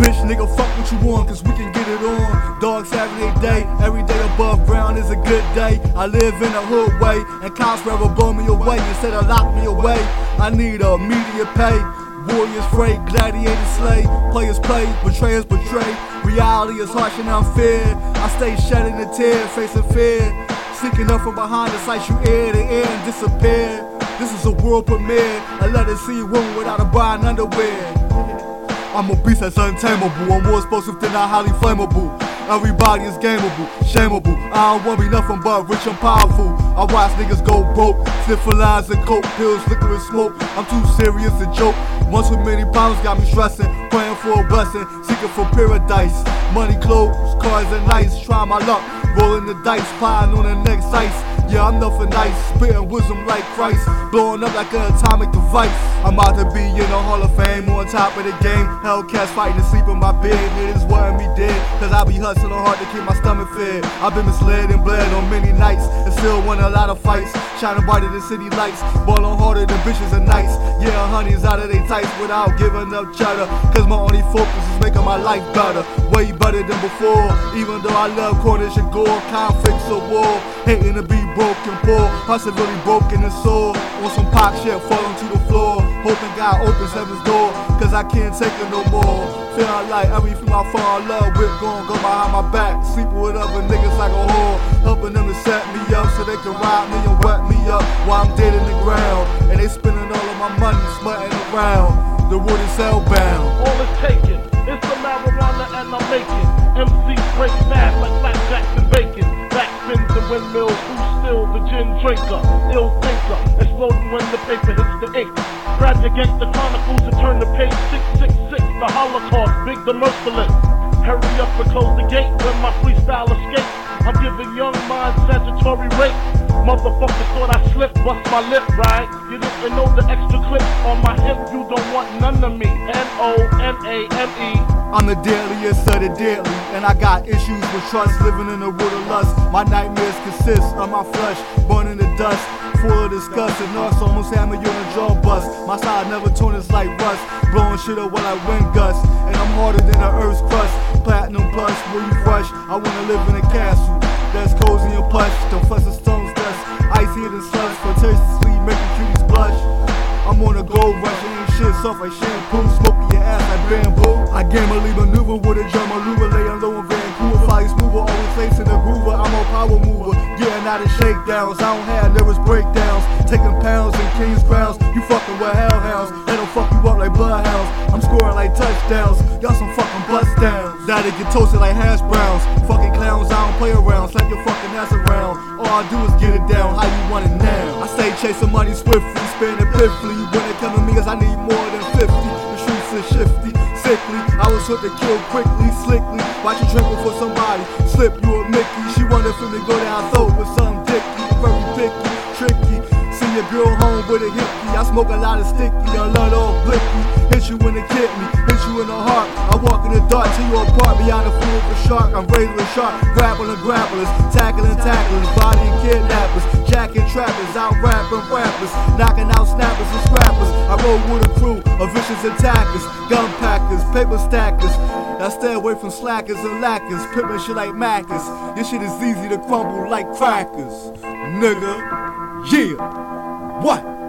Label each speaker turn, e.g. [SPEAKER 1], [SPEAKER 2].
[SPEAKER 1] Bitch, nigga, fuck what you want, cause we can get it on. Dog Saturday day, every day above ground is a good day. I live in a hood way, and cops rather blow me away instead of lock me away. I need a immediate pay. Warriors fray, gladiators slay, players play, betrayers betray. Reality is harsh and unfair. I stay shedding a tear, facing fear. Sneaking up from behind the sight you air to air and disappear. This is a world premiere. I let it see a woman without a bra and underwear. I'm a beast that's untamable. I'm more explosive than I highly flammable. Everybody is gameable, shameable. I don't want be nothing but rich and powerful. I watch niggas go broke, sniffing lines and coke pills, liquor and smoke. I'm too serious to joke. Once with many problems got me stressing, praying for a blessing, seeking for paradise. Money, clothes, cars, and nights. Try my luck, rolling the dice, plying on the next ice. Yeah, I'm nothing nice, spitting wisdom like Christ, blowing up like an atomic device. I'm about to be in the Hall of Fame, on top of the game. Hellcats fighting to sleep in my bed, it is what me dead. Cause I be hustling hard to keep my stomach fed. I've been misled and bled on many nights, and still won a lot of fights. Shining brighter than city lights, ballin' harder than bitches and nights. Yeah, honey's out of they tights without giving up cheddar. Cause my only focus is making my life better, way better than before. Even though I love Cornish and gore, conflicts or war, hating to be broken, poor, possibly broken and sore. On some pop shit, falling to the floor. Hoping God opens heaven's door, cause I can't take it no more. Feeling like every everything I fall in love with, gon' go behind my back. Sleeping with other niggas like a whore. Helping them to set me up so they can ride me and wet me up while I'm dead in the ground. And they spending all of my money smutting around. The wood is hellbound.
[SPEAKER 2] All is taken, thinker, exploding when the paper hits the ink. Grab your gangster chronicles and turn to page 666. The Holocaust, big the merciless. Hurry up and close the gate when my freestyle escapes. I'm giving young minds statutory rape. Motherfuckers thought I slipped, bust my lip, right? You didn't know the extra clip on my hip, you don't want none of me. N-O-N-A-M-E.
[SPEAKER 1] I'm the deadliest of the deadly, and I got issues with trust, living in a world of lust. My nightmares consist of my flesh burning the dust, full of disgust, and us almost had me on a jaw bust. My side never torn is like rust, blowing shit up while I wind gusts, and I'm harder than the earth's crust. Platinum plus, where you fresh? I wanna live in a castle that's cozy and plush. The fuss of stones dust, icy and slush, flirtatiously making cuties blush. I'm on a gold rush, ain't shit soft like shampoo, smoking your ass like bamboo. I gamely maneuver with a drum, maneuver laying low in Vancouver. Fly smoother, always facing the groover. I'm a power mover, of shakedowns. I don't have nervous breakdowns, taking pounds in king's crowns. You fucking with hellhounds, they don't fuck you up like bloodhounds. I'm scoring like touchdowns, y'all some fucking bust downs. Now they get toasted like hash browns. Fucking clowns, I don't play around, slap your fucking ass around. All I do is get it down, how you want it now? I stay chasing money swiftly, spending piffly. I was hooked to kill quickly, slickly. Watch you tremble for somebody, slip you a Mickey. She wanted for me go down throat with some dicky, very picky, tricky. See your girl home with a hickey. I smoke a lot of sticky, I love all blicky. Hit you in the kidney, hit you in the heart. I walk in the dark till you apart beyond the fool a shark. I'm razor sharp, grappling grapplers, tackling tacklers, body kidnappers, jacking trappers, out rapping rappers, knocking out snappers and scrappers. Roll with a crew of vicious attackers, gun packers, paper stackers. I stay away from slackers and lackers, pimping shit like Maccas. This shit is easy to crumble like crackers, nigga. Yeah, what?